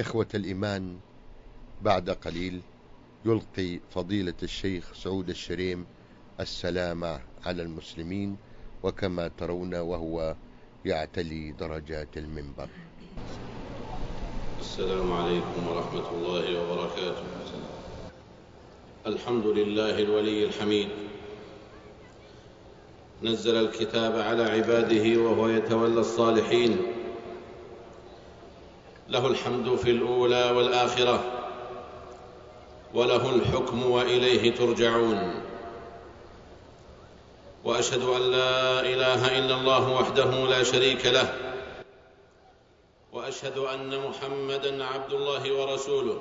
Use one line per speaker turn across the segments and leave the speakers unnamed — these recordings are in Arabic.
إخوة الإيمان بعد قليل يلقي فضيلة الشيخ سعود الشريم السلام على المسلمين وكما ترون وهو يعتلي درجات المنبر.
السلام عليكم ورحمة الله وبركاته. الحمد لله الولي الحميد. نزل الكتاب على عباده وهو يتولى الصالحين. له الحمد في الأولى والآخرة وله الحكم وإليه ترجعون. وأشهد أن لا إله إلا الله وحده لا شريك له وأشهد أن محمدًا عبد الله ورسوله.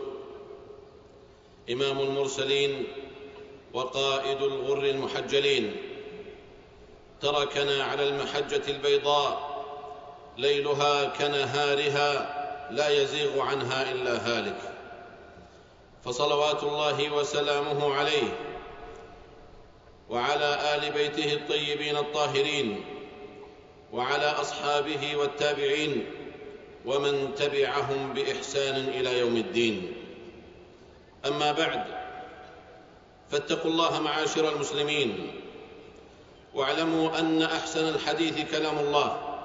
إمام المرسلين وقائد الغر المحجلين. تركنا على المحجة البيضاء ليلها كنهارها لا يزيغ عنها إلا هالك. فصلوات الله وسلامه عليه وعلى آل بيته الطيبين الطاهرين وعلى أصحابه والتابعين ومن تبعهم بإحسان إلى يوم الدين. أما بعد فاتقوا الله معاشر المسلمين واعلموا أن أحسن الحديث كلام الله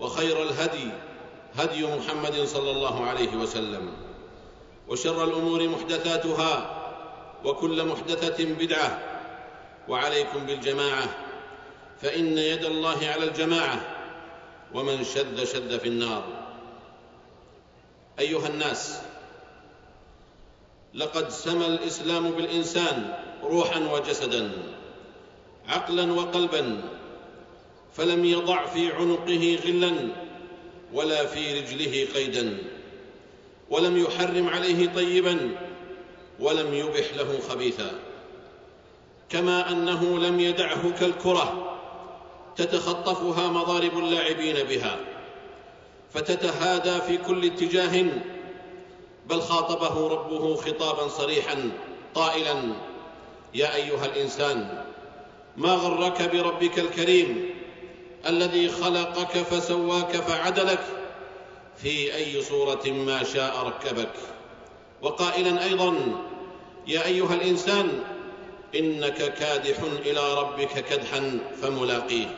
وخير الهدي هدي محمد صلى الله عليه وسلم وشر الأمور محدثاتها وكل محدثة بدعة وعليكم بالجماعة فإن يد الله على الجماعة ومن شد شد في النار. أيها الناس لقد سمى الإسلام بالإنسان روحا وجسدا عقلا وقلبا فلم يضع في عنقه غلا ولا في رجله قيدا ولم يحرم عليه طيبا ولم يبح له خبيثا. كما أنه لم يدعه كالكرة تتخطفها مضارب اللاعبين بها فتتهادى في كل اتجاه بل خاطبه ربه خطابا صريحا قائلا يا أيها الإنسان ما غرك بربك الكريم؟ الذي خلقك فسواك فعدلك في أي صورة ما شاء ركبك. وقائلا أيضا يا أيها الإنسان إنك كادح إلى ربك كدحا فملاقيه.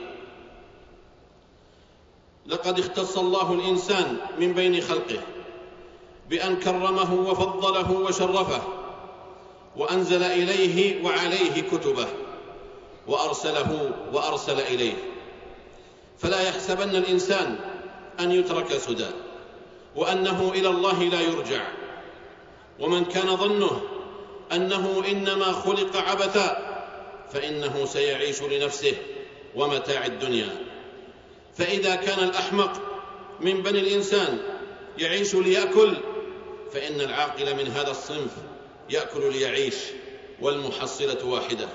لقد اختص الله الإنسان من بين خلقه بأن كرمه وفضله وشرفه وأنزل إليه وعليه كتبه وأرسله وأرسل إليه. فلا يحسبن الإنسان أن يترك سدى وأنه إلى الله لا يرجع. ومن كان ظنه أنه إنما خلق عبثا فإنه سيعيش لنفسه ومتاع الدنيا. فإذا كان الأحمق من بني الإنسان يعيش ليأكل فإن العاقل من هذا الصنف يأكل ليعيش والمحصلة واحدة.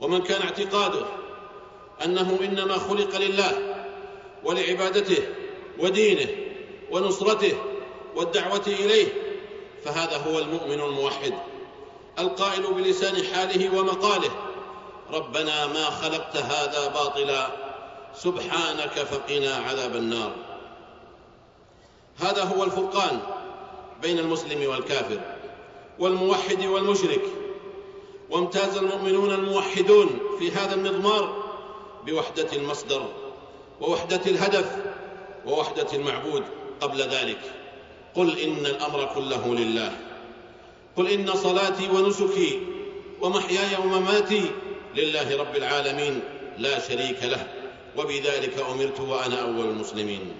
ومن كان اعتقاده أنه إنما خلق لله ولعبادته ودينه ونصرته والدعوة إليه فهذا هو المؤمن الموحد القائل بلسان حاله ومقاله ربنا ما خلقت هذا باطلا سبحانك فقنا عذاب النار. هذا هو الفرقان بين المسلم والكافر والموحد والمشرك وامتاز المؤمنون الموحدون في هذا المضمار بوحدة المصدر ووحدة الهدف ووحدة المعبود قبل ذلك. قل إن الأمر كله لله. قل إن صلاتي ونسكي ومحياي ومماتي لله رب العالمين لا شريك له. وبذلك أمرت وأنا أول المسلمين.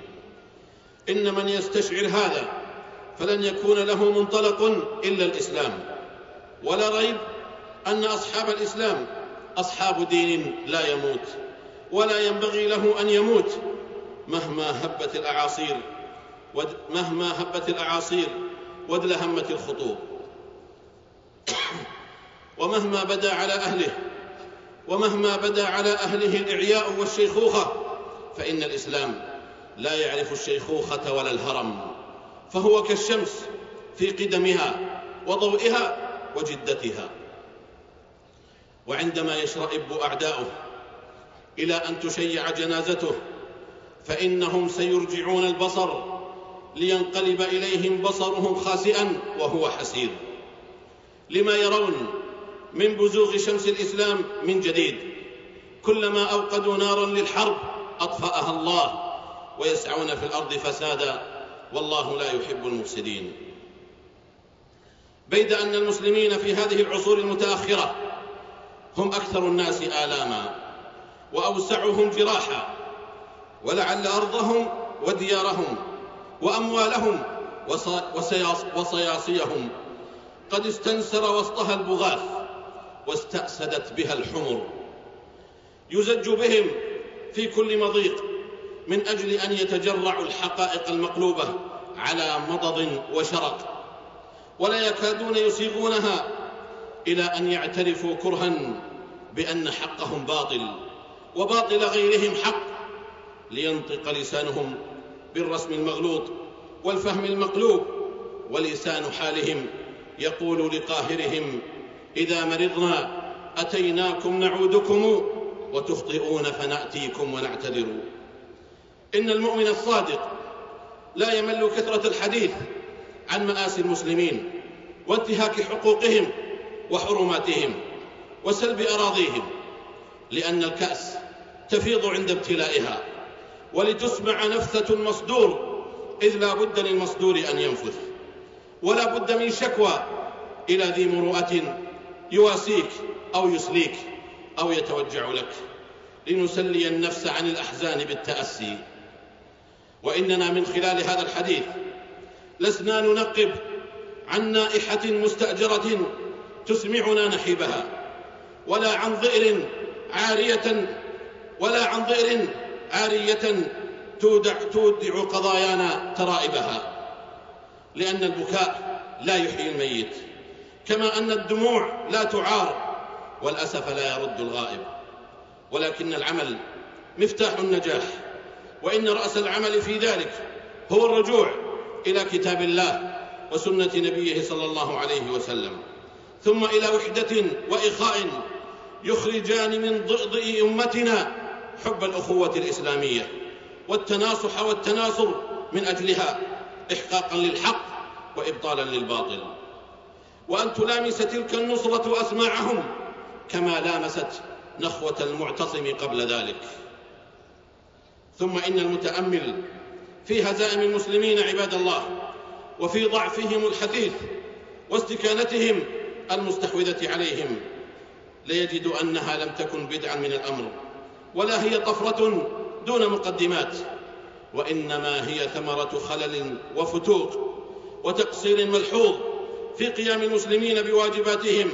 إن من يستشعر هذا فلن يكون له منطلق إلا الإسلام. ولا ريب أن أصحاب الإسلام أصحاب دين لا يموت. ولا ينبغي له أن يموت مهما هبت الأعاصير مهما هبت الأعاصير وادلهمت الخطوب. ومهما بدا على أهله ومهما بدا على أهله الإعياء والشيخوخة فإن الإسلام لا يعرف الشيخوخة ولا الهرم فهو كالشمس في قدمها وضوئها وجدتها. وعندما يشرئب أعداؤه إلى أن تشيع جنازته فإنهم سيرجعون البصر لينقلب إليهم بصرهم خاسئا وهو حسير. لما يرون من بزوغ شمس الإسلام من جديد كلما أوقدوا نارا للحرب أطفأها الله ويسعون في الأرض فسادا والله لا يحب المفسدين. بيد أن المسلمين في هذه العصور المتأخرة هم أكثر الناس آلاما. وأوسعهم جراحا ولعل أرضهم وديارهم وأموالهم وصياصيهم. قد استنسر وسطها البغاث واستأسدت بها الحمر. يزج بهم في كل مضيق من أجل أن يتجرعوا الحقائق المقلوبة على مضض وشرق. ولا يكادون يسيغونها إلى أن يعترفوا كرها بأن حقهم باطل. وباطل غيرهم حق لينطق لسانهم بالرسم المغلوط والفهم المقلوب ولسان حالهم يقول لقاهرهم إذا مرضنا أتيناكم نعودكم وتخطئون فنأتيكم ونعتذر. إن المؤمن الصادق لا يمل كثرة الحديث عن مآسي المسلمين وانتهاك حقوقهم وحرماتهم وسلب أراضيهم لأن الكأس تفيض عند ابتلائها. ولتسمع نفثة المصدور إذ لا بد للمصدور أن ينفث. ولا بد من شكوى إلى ذي مروءة يواسيك أو يسليك أو يتوجع لك. لنسلي النفس عن الأحزان بالتأسي. وإننا من خلال هذا الحديث لسنا ننقب عن نائحة مستأجرة تسمعنا نحيبها ولا عن ضئر عارية ولا عن ضئر عارية تودع, تودع قضايانا ترائبها لأن البكاء لا يحيي الميت كما أن الدموع لا تعار والأسف لا يرد الغائب ولكن العمل مفتاح النجاح وإن رأس العمل في ذلك هو الرجوع إلى كتاب الله وسنة نبيه صلى الله عليه وسلم ثم إلى وحدة وإخاء يخرجان من ضئضئ أمتنا حب الأخوة الإسلامية والتناصح والتناصر من أجلها إحقاقا للحق وإبطالا للباطل. وأن تلامس تلك النصرة أسماعهم كما لامست نخوة المعتصم قبل ذلك. ثم إن المتأمل في هزائم المسلمين عباد الله وفي ضعفهم الحثيث واستكانتهم المستحوذة عليهم ليجد أنها لم تكن بدعا من الأمر. ولا هي طفرة دون مقدمات وإنما هي ثمرة خلل وفتوق وتقصير ملحوظ في قيام المسلمين بواجباتهم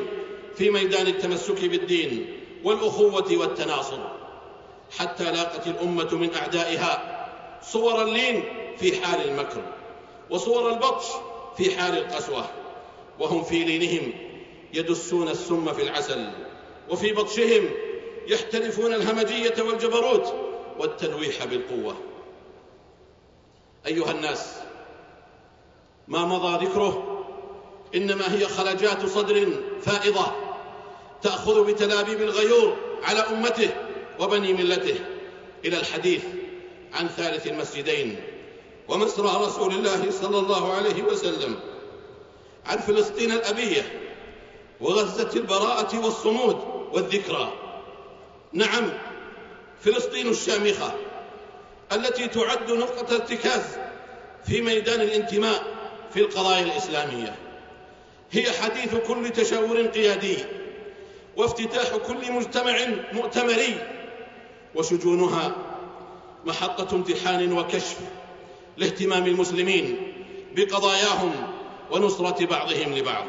في ميدان التمسك بالدين والأخوة والتناصر. حتى لاقت الأمة من أعدائها صور اللين في حال المكر وصور البطش في حال القسوة وهم في لينهم يدسون السم في العسل وفي بطشهم يحترفون الهمجية والجبروت والتلويح بالقوة. أيها الناس ما مضى ذكره؟ إنما هي خلجات صدر فائضة تأخذ بتلابيب الغيور على أمته وبني ملته. إلى الحديث عن ثالث المسجدين ومسرى رسول الله صلى الله عليه وسلم عن فلسطين الأبية وغزة البراءة والصمود والذكرى. نعم فلسطين الشامخة التي تعد نقطة ارتكاز في ميدان الانتماء في القضايا الإسلامية. هي حديث كل تشاور قيادي وافتتاح كل مجتمع مؤتمري وشجونها محطة امتحان وكشف لاهتمام المسلمين بقضاياهم ونصرة بعضهم لبعض.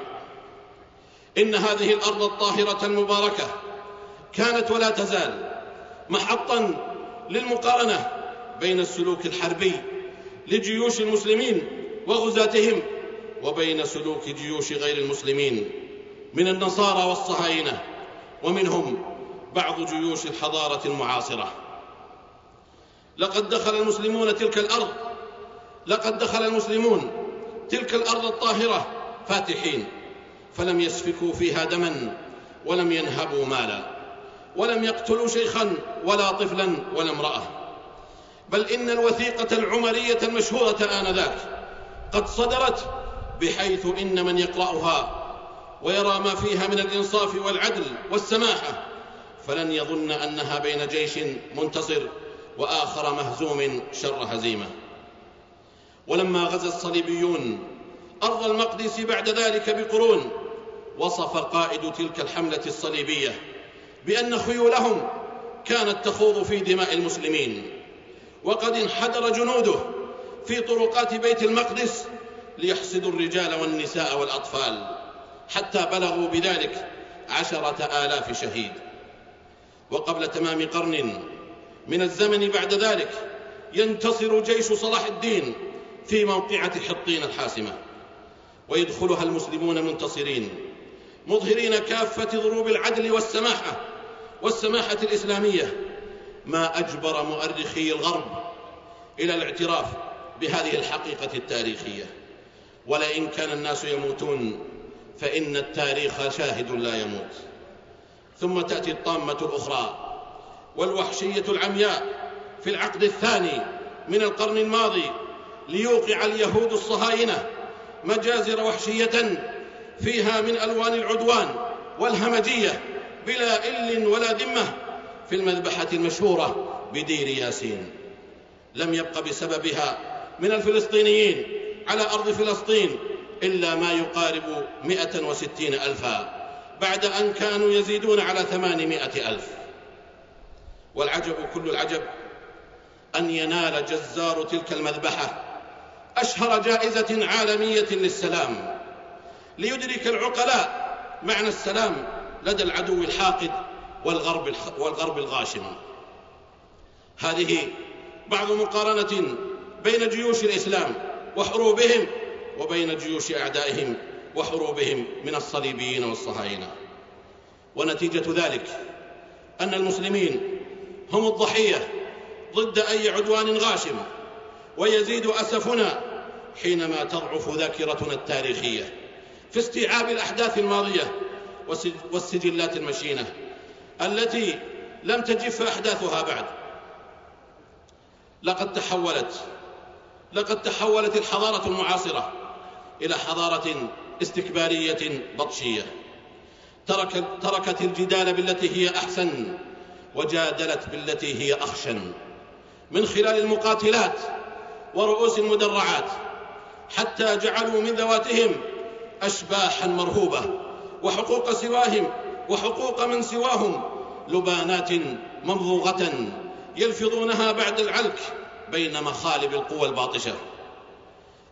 إن هذه الأرض الطاهرة المباركة كانت ولا تزال محطا للمقارنة بين السلوك الحربي لجيوش المسلمين وغزاتهم وبين سلوك جيوش غير المسلمين من النصارى والصهاينة ومنهم بعض جيوش الحضارة المعاصرة. لقد دخل المسلمون تلك الأرض لقد دخل المسلمون تلك الأرض الطاهرة فاتحين فلم يسفكوا فيها دما ولم ينهبوا مالا. ولم يقتلوا شيخا ولا طفلا ولا امرأة. بل إن الوثيقة العمرية المشهورة آنذاك قد صدرت بحيث إن من يقرأها ويرى ما فيها من الإنصاف والعدل والسماحة فلن يظن أنها بين جيش منتصر وآخر مهزوم شر هزيمة. ولما غزا الصليبيون أرض المقدس بعد ذلك بقرون وصف قائد تلك الحملة الصليبية بأن خيولهم كانت تخوض في دماء المسلمين. وقد انحدر جنوده في طرقات بيت المقدس ليحصدوا الرجال والنساء والأطفال حتى بلغوا بذلك عشرة آلاف شهيد. وقبل تمام قرن من الزمن بعد ذلك ينتصر جيش صلاح الدين في موقعة حطين الحاسمة. ويدخلها المسلمون منتصرين مظهرين كافة ضروب العدل والسماحة والسماحة الإسلامية ما أجبر مؤرخي الغرب إلى الاعتراف بهذه الحقيقة التاريخية. ولئن كان الناس يموتون فإن التاريخ شاهد لا يموت. ثم تأتي الطامة الأخرى والوحشية العمياء في العقد الثاني من القرن الماضي ليوقع اليهود الصهاينة مجازر وحشية فيها من ألوان العدوان والهمجية بلا إل ولا ذمة في المذبحة المشهورة بدير ياسين. لم يبق بسببها من الفلسطينيين على أرض فلسطين إلا ما يقارب مئة وستين ألفا بعد أن كانوا يزيدون على ثمانمائة ألف. والعجب كل العجب أن ينال جزار تلك المذبحة أشهر جائزة عالمية للسلام ليدرك العقلاء معنى السلام لدى العدو الحاقد والغرب, والغرب الغاشم. هذه بعض مقارنة بين جيوش الإسلام وحروبهم وبين جيوش أعدائهم وحروبهم من الصليبيين والصهاينة. ونتيجة ذلك أن المسلمين هم الضحية ضد أي عدوان غاشم ويزيد أسفنا حينما تضعف ذاكرتنا التاريخية في استيعاب الأحداث الماضية والسجلات المشينة التي لم تجف أحداثها بعد. لقد تحولت لقد تحولت الحضارة المعاصرة إلى حضارة استكبارية بطشية. تركت, تركت الجدال بالتي هي أحسن وجادلت بالتي هي أخشن. من خلال المقاتلات ورؤوس المدرعات حتى جعلوا من ذواتهم أشباحا مرهوبة. وحقوق سواهم وحقوق من سواهم لبانات ممضوغة يلفظونها بعد العلك بين مخالب القوى الباطشة.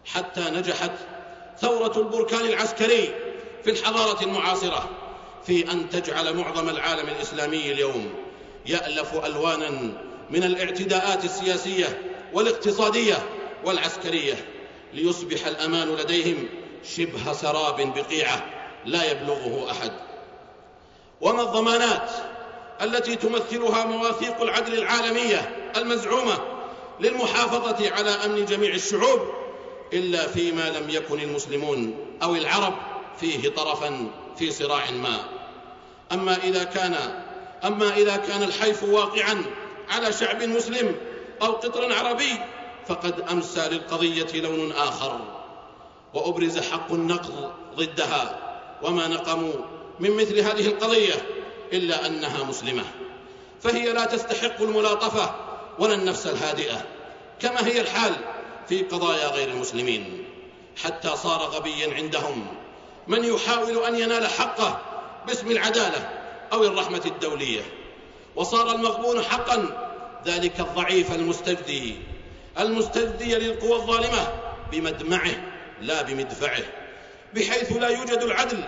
حتى نجحت ثورة البركان العسكري في الحضارة المعاصرة في أن تجعل معظم العالم الإسلامي اليوم يألف ألوانا من الاعتداءات السياسية والاقتصادية والعسكرية ليصبح الأمان لديهم شبه سراب بقيعة. لا يبلغه أحد. وما الضمانات التي تمثلها مواثيق العدل العالمية المزعومة للمحافظة على أمن جميع الشعوب إلا فيما لم يكن المسلمون أو العرب فيه طرفا في صراع ما. أما إذا كان أما إذا كان الحيف واقعا على شعب مسلم أو قطر عربي فقد أمسى للقضية لون آخر وأبرز حق النقض ضدها. وما نقموا من مثل هذه القضية إلا أنها مسلمة. فهي لا تستحق الملاطفة ولا النفس الهادئة كما هي الحال في قضايا غير المسلمين. حتى صار غبيا عندهم. من يحاول أن ينال حقه باسم العدالة أو الرحمة الدولية. وصار المغبون حقا ذلك الضعيف المستفدي المستفدي للقوى الظالمة بمدمعه لا بمدفعه. بحيث لا يوجد العدل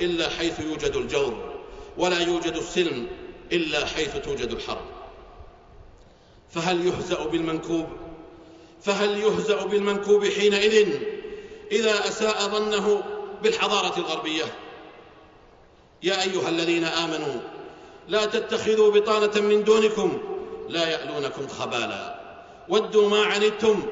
إلا حيث يوجد الجور ولا يوجد السلم إلا حيث توجد الحرب فهل يهزأ بالمنكوب؟ فهل يهزأ بالمنكوب حينئذ إذا أساء ظنه بالحضارة الغربية؟ يا أيها الذين آمنوا لا تتخذوا بطانة من دونكم لا يألونكم خبالا. ودوا ما عنتم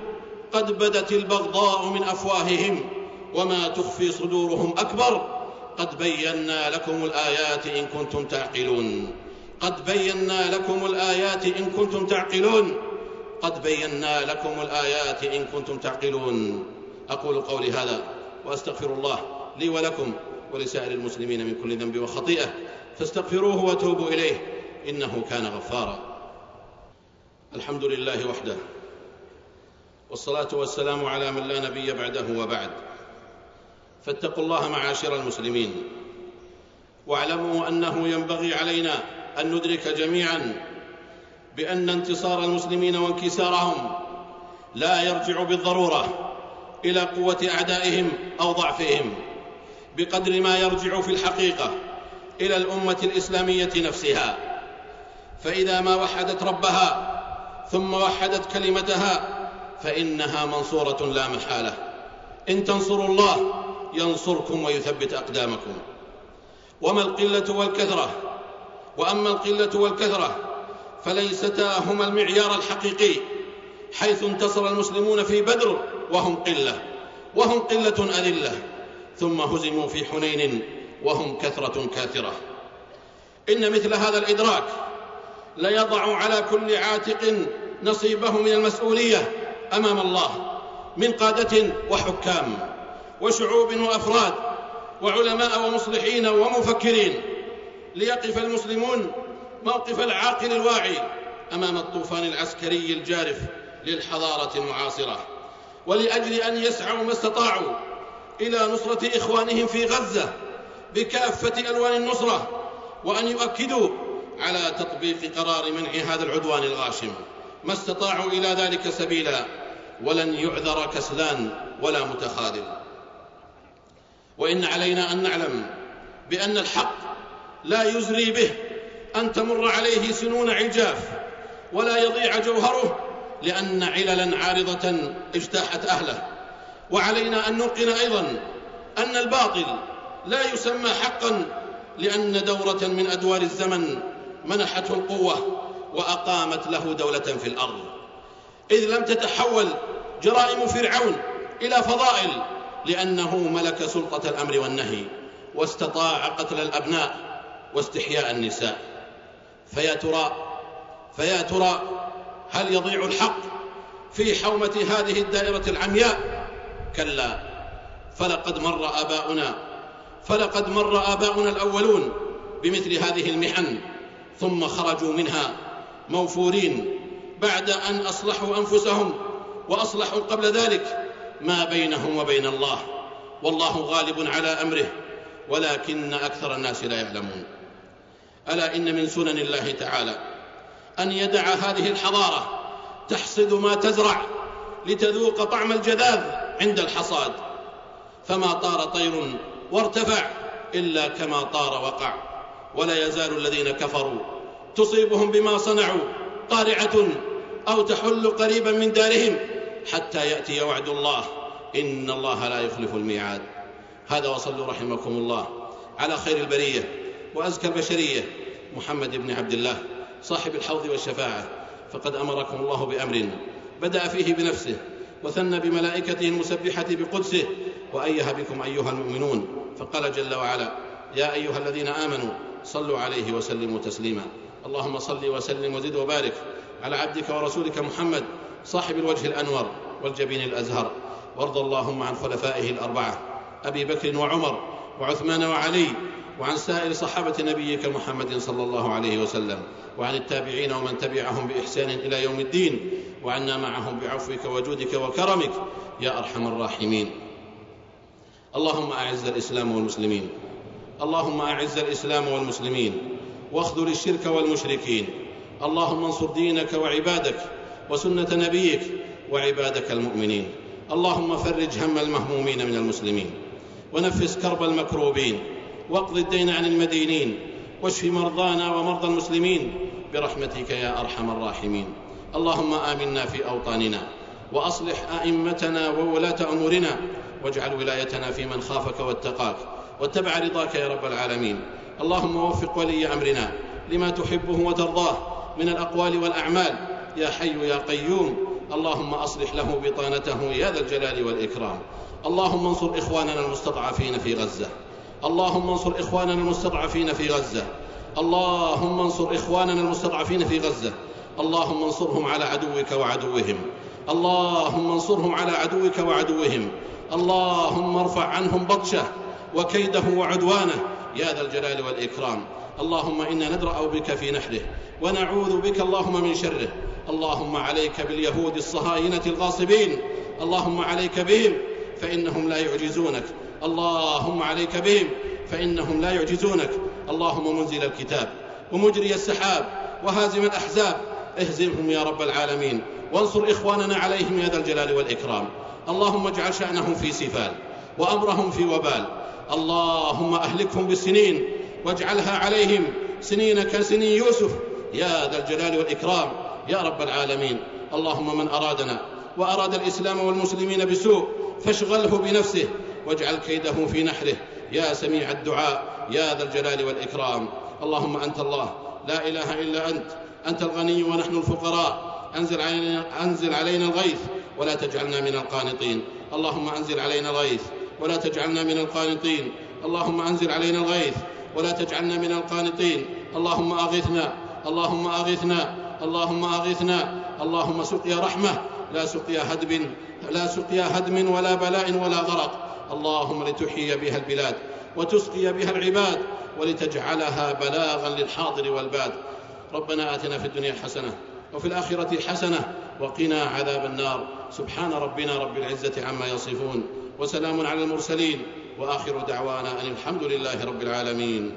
قد بدت البغضاء من أفواههم. وما تخفي صدورهم أكبر. قد بينا لكم الآيات إن كنتم تعقلون. قد بينا لكم الآيات إن كنتم تعقلون. قد بينا لكم الآيات إن كنتم تعقلون. أقول قولي هذا وأستغفر الله لي ولكم ولسائر المسلمين من كل ذنب وخطيئة. فاستغفروه وتوبوا إليه. إنه كان غفارا. الحمد لله وحده. والصلاة والسلام على من لا نبي بعده وبعد. فاتقوا الله معاشر المسلمين. واعلموا أنه ينبغي علينا أن ندرك جميعا بأن انتصار المسلمين وانكسارهم لا يرجع بالضرورة إلى قوة أعدائهم أو ضعفهم بقدر ما يرجع في الحقيقة إلى الأمة الإسلامية نفسها. فإذا ما وحدت ربها ثم وحدت كلمتها فإنها منصورة لا محالة. إن تنصروا الله ينصركم ويثبت أقدامكم. وما القلة والكثرة؟ وأما القلة والكثرة فليستا هما المعيار الحقيقي حيث انتصر المسلمون في بدر وهم قلة وهم قلة أذلة ثم هزموا في حنين وهم كثرة كاثرة. إن مثل هذا الإدراك ليضع على كل عاتق نصيبه من المسؤولية أمام الله من قادة وحكام. وشعوب وأفراد وعلماء ومصلحين ومفكرين ليقف المسلمون موقف العاقل الواعي أمام الطوفان العسكري الجارف للحضارة المعاصرة. ولأجل أن يسعوا ما استطاعوا إلى نصرة إخوانهم في غزة بكافة ألوان النصرة وأن يؤكدوا على تطبيق قرار منع هذا العدوان الغاشم. ما استطاعوا إلى ذلك سبيلا ولن يعذر كسلان ولا متخاذل. وإن علينا أن نعلم بأن الحق لا يزري به أن تمر عليه سنون عجاف ولا يضيع جوهره لأن عللا عارضة اجتاحت أهله. وعلينا أن نوقن أيضا أن الباطل لا يسمى حقا لأن دورة من أدوار الزمن منحته القوة وأقامت له دولة في الأرض. إذ لم تتحول جرائم فرعون إلى فضائل لأنه ملك سلطة الأمر والنهي واستطاع قتل الأبناء واستحياء النساء. فيا ترى فيا ترى هل يضيع الحق في حومة هذه الدائرة العمياء؟ كلا. فلقد مر آباؤنا فلقد مر آباؤنا الأولون بمثل هذه المحن ثم خرجوا منها موفورين بعد أن أصلحوا أنفسهم وأصلحوا قبل ذلك. ما بينهم وبين الله والله غالب على أمره ولكن أكثر الناس لا يعلمون. ألا إن من سنن الله تعالى أن يدع هذه الحضارة تحصد ما تزرع لتذوق طعم الجذاذ عند الحصاد. فما طار طير وارتفع إلا كما طار وقع ولا يزال الذين كفروا تصيبهم بما صنعوا قارعة أو تحل قريبا من دارهم. حتى يأتي وعد الله. إن الله لا يخلف الميعاد. هذا وصلوا رحمكم الله. على خير البرية وأزكى البشرية. محمد بن عبد الله صاحب الحوض والشفاعة. فقد أمركم الله بأمر. بدأ فيه بنفسه وثنى بملائكته المسبحة بقدسه. وأيه بكم أيها المؤمنون. فقال جل وعلا يا أيها الذين آمنوا صلوا عليه وسلموا تسليما. اللهم صل وسلم وزد وبارك على عبدك ورسولك محمد صاحب الوجه الأنور والجبين الأزهر وارض اللهم عن خلفائه الأربعة أبي بكر وعمر وعثمان وعلي وعن سائر صحابة نبيك محمد صلى الله عليه وسلم وعن التابعين ومن تبعهم بإحسان إلى يوم الدين وعنا معهم بعفوك وجودك وكرمك يا أرحم الراحمين. اللهم أعز الإسلام والمسلمين. اللهم أعز الإسلام والمسلمين. واخذل الشرك والمشركين. اللهم انصر دينك وعبادك. وسنة نبيك وعبادك المؤمنين. اللهم فرج هم المهمومين من المسلمين. ونفس كرب المكروبين. واقض الدين عن المدينين. واشف مرضانا ومرضى المسلمين. برحمتك يا أرحم الراحمين. اللهم آمنا في أوطاننا. وأصلح أئمتنا وولاة أمورنا. واجعل ولايتنا في من خافك واتقاك. واتبع رضاك يا رب العالمين. اللهم وفق ولي أمرنا لما تحبه وترضاه من الأقوال والأعمال. يا حي يا قيوم اللهم أصلح له بطانته يا ذا الجلال والإكرام. اللهم انصر إخواننا المستضعفين في غزة. اللهم انصر إخواننا المستضعفين في غزة. اللهم انصر إخواننا المستضعفين في غزة. اللهم انصرهم على عدوك وعدوهم. اللهم انصرهم على عدوك وعدوهم. اللهم ارفع عنهم بطشه وكيده وعدوانه يا ذا الجلال والإكرام. اللهم إنا ندرأ بك في نحره ونعوذ بك اللهم من شره. اللهم عليك باليهود الصهاينة الغاصبين. اللهم عليك بهم فإنهم لا يعجزونك. اللهم عليك بهم فإنهم لا يعجزونك. اللهم منزل الكتاب ومجري السحاب وهازم الأحزاب. اهزمهم يا رب العالمين. وانصر إخواننا عليهم يا ذا الجلال والإكرام. اللهم اجعل شأنهم في سفال وأمرهم في وبال. اللهم أهلكهم بالسنين واجعلها عليهم سنين كسنين يوسف يا ذا الجلال والإكرام. يا رب العالمين. اللهم من أرادنا وأراد الإسلام والمسلمين بسوء فاشغله بنفسه واجعل كيده في نحره. يا سميع الدعاء يا ذا الجلال والإكرام. اللهم أنت الله. لا إله إلا أنت. أنت الغني ونحن الفقراء. أنزل علينا, أنزل علينا الغيث ولا تجعلنا من القانطين. اللهم أنزل علينا الغيث ولا تجعلنا من القانطين. اللهم أنزل علينا الغيث ولا تجعلنا من القانطين. اللهم أغثنا اللهم أغثنا اللهم أغثنا اللهم سقيا رحمة لا سقيا هدم لا سقيا هدم ولا بلاء ولا غرق. اللهم لتحيي بها البلاد وتسقي بها العباد ولتجعلها بلاغا للحاضر والباد. ربنا آتنا في الدنيا حسنة وفي الآخرة حسنة وقنا عذاب النار. سبحان ربنا رب العزة عما يصفون وسلام على المرسلين وآخر دعوانا أن الحمد لله رب العالمين.